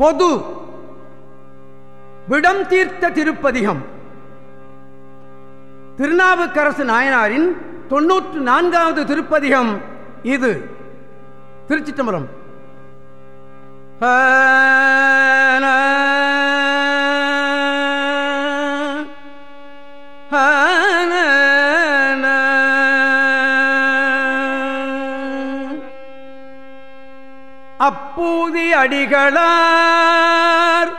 பொது விடம் தீர்த்த திருப்பதிகம். திருநாவுக்கரசு நாயனாரின் தொன்னூற்று நான்காவது திருப்பதிகம் இது. திருச்சி அப்பூதி அடிகளார்.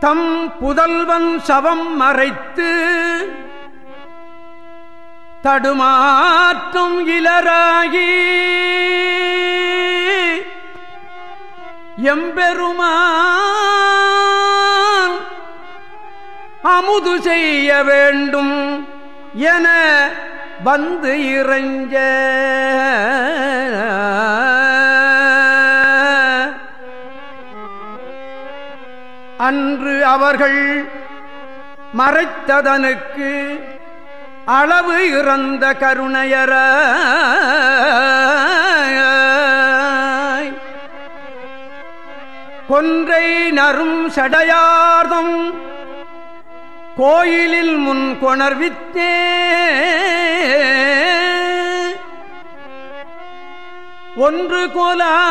தம் புதல்வன் சவம் மறைத்து தடுமாற்றும் இளராகி. எம்பெருமான் அமுது செய்ய வேண்டும் என வந்து இறைஞ்ச அன்று அவர்கள் மறைத்ததனுக்கு அளவு இறந்த கருணையர. கொன்றை நரும் சடையார்தம் கோயிலில் முன் கொணர்வித்தே. ஒன்று கோலாம்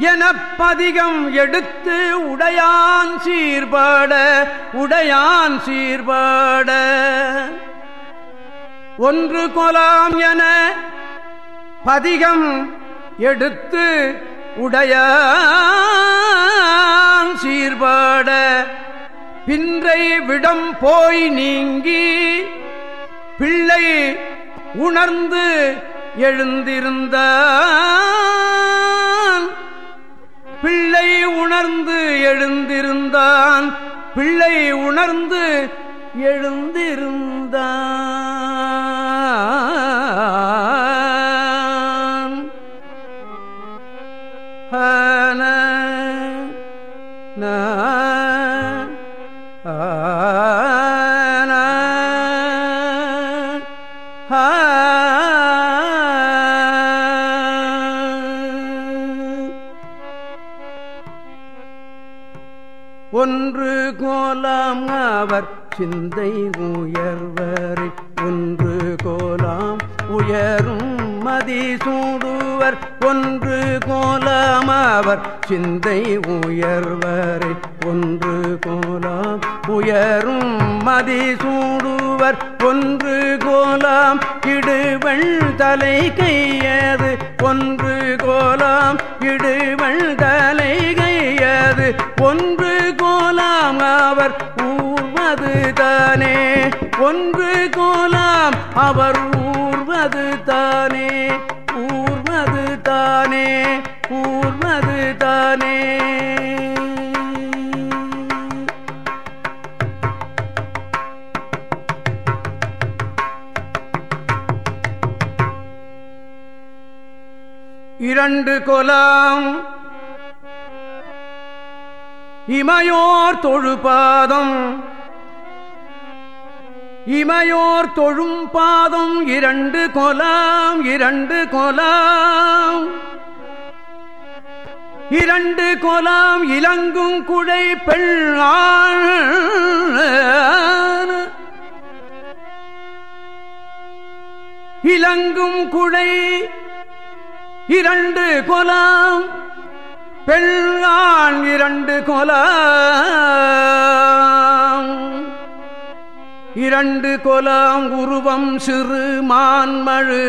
எனப்பதிகம் எடுத்து உடையான் சீர்பாட உடையான் சீர்பாட. ஒன்று கொலாம் என பதிகம் எடுத்து உடைய பின்றை விடம் போய் நீங்கி பிள்ளை உணர்ந்து எழுந்திருந்த பிள்ளை உணர்ந்து எழுந்திருந்தான். பிள்ளை உணர்ந்து எழுந்திருந்தான். ஹன ஒன்று கோலாம் அவர் சிந்தை உயர்வரை. ஒன்று கோலாம் உயரும் மதி உயர்வர் ஒன்று கோலமாவர் சிந்தை உயர்வரை. ஒன்று கோலாம் உயரும் மதி சூடுவர். ஒன்று கோலாம் இடுவள் தலை கையது. ஒன்று கோலாம் இடுவள் தலை கையது. ஒன்று கோலாம் அவர் ஊர்வது தானே ஒன்று கோலாம் அவர் கொண்டு கொலாம். இமையோர் தொழுபாதம் இமையோர் தொழும் பாதம் இரண்டு கொலாம் இரண்டு கொலாம். இரண்டு கொலாம் இலங்கும் குழை பெண்ணான் இலங்கும் குழை இரண்டு கொலாம் பெண்ணான் இரண்டு கொலாம். இரண்டு கொலாம் உருவம் சிறு மான்மழு.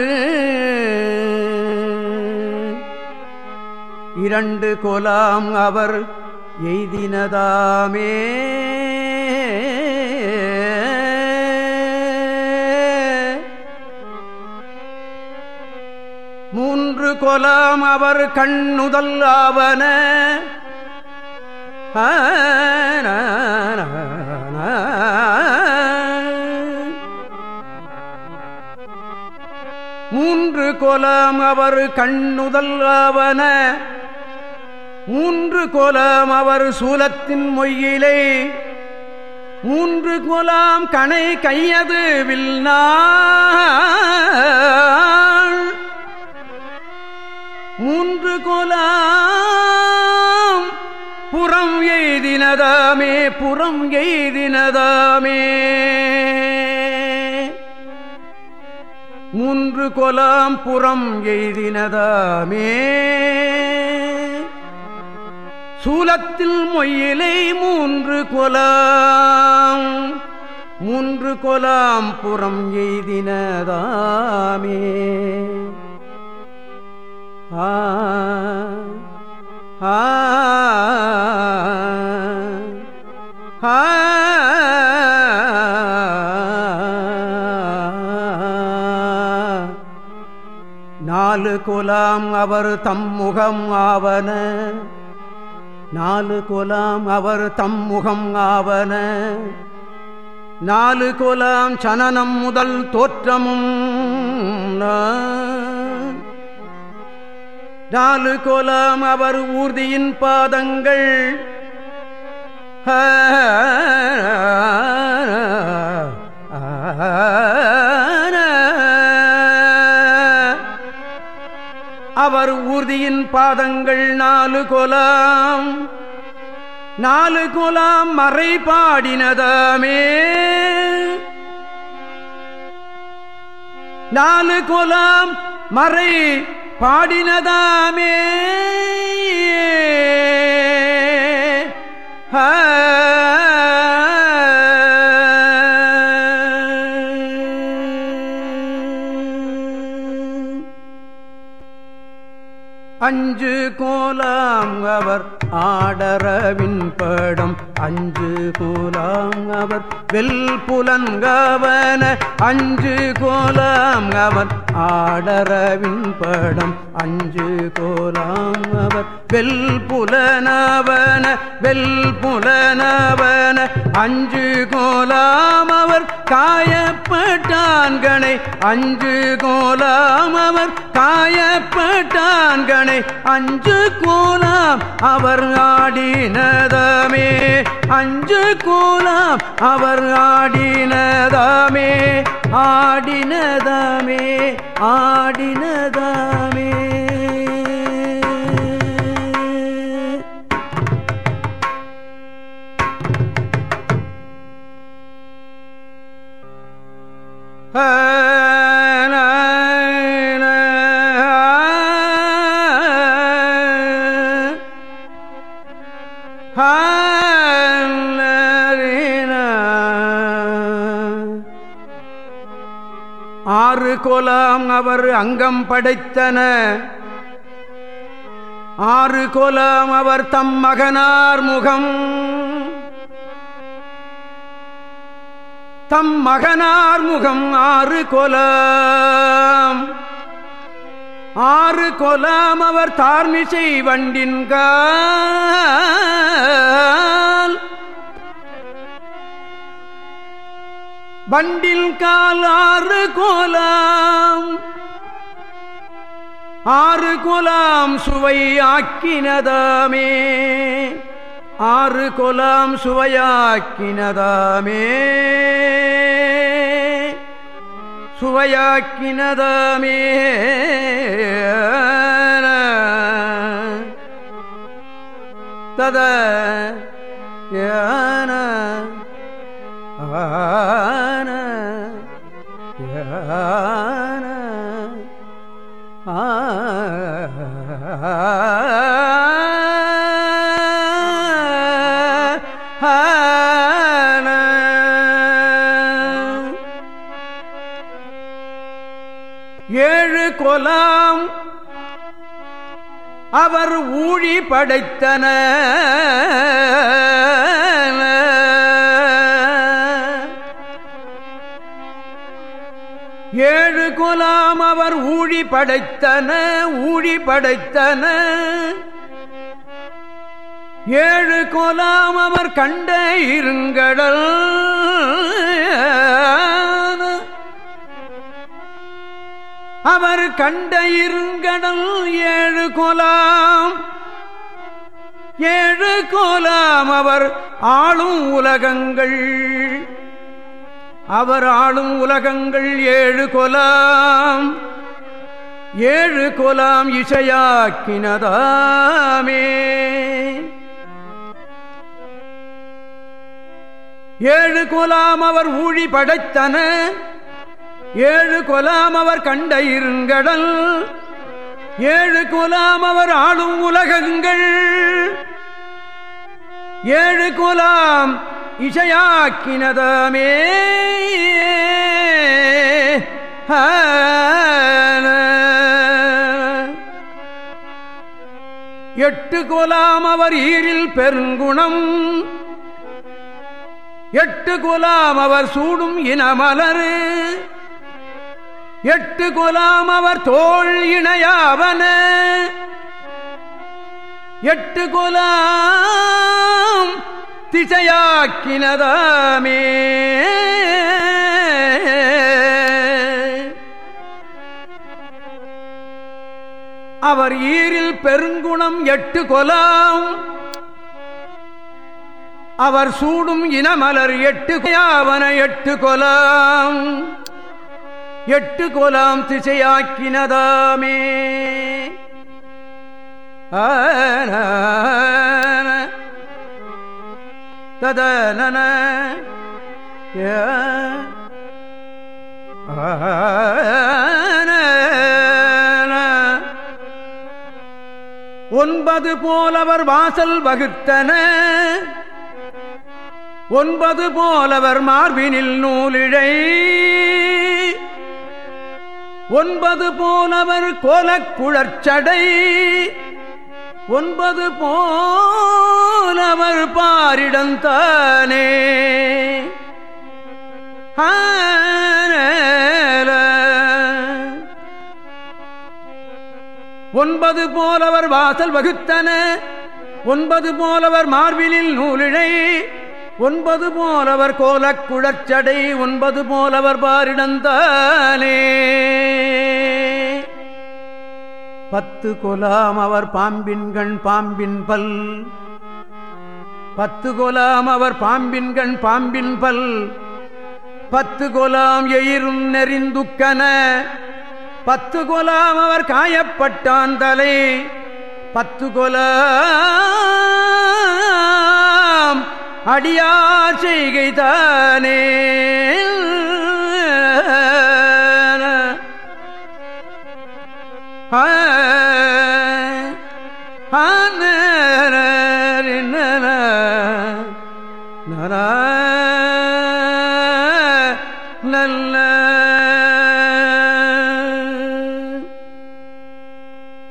இரண்டு கொலாம் அவர் எய்தினதாமே. கொலாம் அவர் கண்ணுதல் ஆவன. மூன்று கொலாம் அவர் கண்ணுதல் ஆவன. மூன்று கோலாம் அவர் சூலத்தின் மொய்யிலே மூன்று கோலாம் கணை கையது வில்னா மூன்று குலாம். புறம் எய்தினதாமே புறம் எய்தினதாமே. மூன்று கொலாம் புறம் எய்தினதாமே. சூலத்தில் மொயிலை மூன்று கொலாம். மூன்று கொலாம் புறம் எய்தினதாமே. ஆ நாலு குலாம் அவர் தம்முகம் ஆவன நாலு குலாம் அவர் தம்முகம் ஆவன நாலு குலாம் சனனம் முதல் தோற்றமும் நான் நாலு கோலாம் அவர் ஊர்தியின் பாதங்கள். அவர் ஊர்தியின் பாதங்கள் நாலு கோலாம். நாலு கோலாம் மறை பாடினதாமே. நாலு கோலாம் மறை பாடினதாமே. அஞ்சு கோலாம் அவர் ஆடரவின் படம். அஞ்சு கோலாம் அவர் வெல் புலன்கவன. அஞ்சு கோலாம் அவர் ஆடரவின் படம் அஞ்சு கோலாம் அவர். வெல் புலனவன வெல் புலனவன அஞ்சு கோலாம் அவர். காயப்பட்டான்கனை அஞ்சு கோலாம் அவர். காயப்பட்டான்கனை அஞ்சு கோலாம் அவர் ஆடினதமே. அஞ்சு கோலாம் அவர் ஆடினதமே. ஆடினதமே ஆடினதமே. கோலாம் அவர் அங்கம் படைத்தன. ஆறு கோலாம் அவர் தம் மகனார் முகம். தம் மகனார் முகம் ஆறு கொலாம் ஆறு கொலாம் அவர் தார்மிசை வண்டின்கார் வண்டில் கால் ஆறு கோலாம். ஆறு கோலாம் சுவை ஆக்கினதாமே ஆறு கோலாம் சுவையாக்கினதாமே. சுவையாக்கினதாமே. தத ஏன ஏழு கொலாம் அவர் ஊழி படைத்தன. கொலாம் அவர் ஊழி படைத்தன ஊழி படைத்தன. ஏழு கோலாம் அவர் கண்ட இருங்கடல். அவர் கண்ட இருங்கடல் ஏழு கோலாம். ஏழு கோலாம் அவர் ஆளும் உலகங்கள். அவர் ஆளும் உலகங்கள் ஏழு கொலாம். ஏழு கொலாம் இசையாக்கினதாமே. ஏழு கொலாம் அவர் ஊழி படைத்தன. ஏழு கொலாம் அவர் கண்ட இருங்கடல். ஏழு கொலாம் அவர் ஆளும் உலகங்கள். ஏழு கொலாம் இசையாக்கினதாமே எட்டு கோலாம் அவர் ஈரில் பெருங்குணம். எட்டு கோலாம் அவர் சூடும் இனமலரு. எட்டு கோலாம் அவர் தோல் இணையாவன. எட்டு கோலாம் திசையாக்கினதாமே. அவர் ஈரில் பெருங்குணம் எட்டு கொலாம் அவர் சூடும் இனமலர் எட்டு யாவன எட்டு கொலாம். எட்டு கொலாம் திசையாக்கினதாமே. ததன ஒன்பது போலவர் வாசல் வகுத்தன. ஒன்பது போலவர் மார்பினில் நூலிழை. ஒன்பது போலவர் கோலக்குழற்சடை. ஒன்பது போலவர் பாரிடந்தானே. ஒன்பது போலவர் வாசல் வகுத்தன. ஒன்பது போலவர் மார்பிலில் நூலிழை. ஒன்பது போலவர் கோலக் குழச்சடை ஒன்பது போலவர் பாரிடந்தானே. பத்து கொலாம் அவர் பாம்பின்கண் பாம்பின் பல். பத்து கொலாம் அவர் பாம்பின்கண் பாம்பின் பல். பத்து கொலாம் எயிரும் நெறிந்துக்கன. பத்து கொலாம் அவர் காயப்பட்டான் தலை. பத்து கொலாம் அடியார் செய்கைதானே. தானே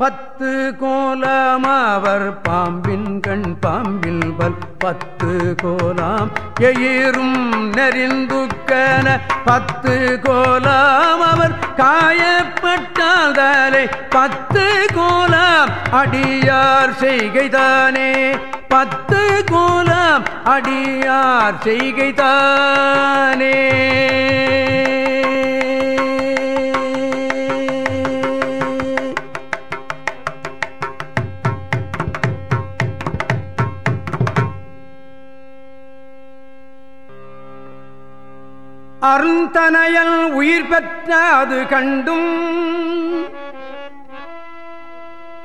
பத்து கோலம் அவர் பாம்பின் கண் பாம்பில் பல் பத்து கோலாம் எயிரும் நெறிந்துக்கன. பத்து கோலாம் அவர் காயப்பட்டாதலை. பத்து கோலாம் அடியார் செய்கைதானே. பத்து கோலாம் அடியார் செய்கைதானே. தனையல் உயிர் பெற்ற அது கண்டும்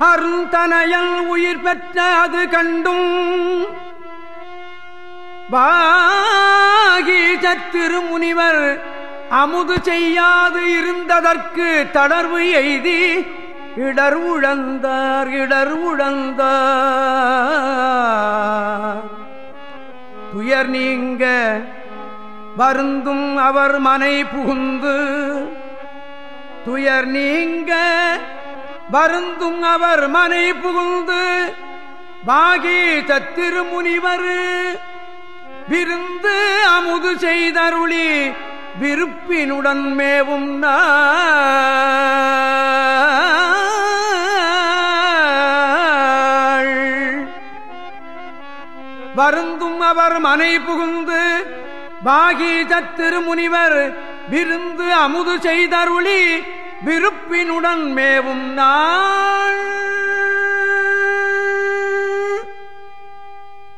அருந்தனையல் உயிர் பெற்ற அது கண்டும் திருமுனிவர் அமுது செய்யாது இருந்ததற்கு தளர்வு எய்தி இடர் உழந்தார் இடர் உழந்தார். துயர் நீங்க வருந்தும் அவர் மனை புகுந்து. துயர் நீங்க வருந்தும் அவர் மனை புகுந்து. பாகி தத்திருமுனிவர் விருந்து அமுது செய்தருளி விருப்பினுடன் மேவும் வருந்தும் அவர் மனை புகுந்து பாகீதத் திருமுனிவர் விருந்து அமுது செய்தருளி விருப்பினுடன் மேவும் நாள்.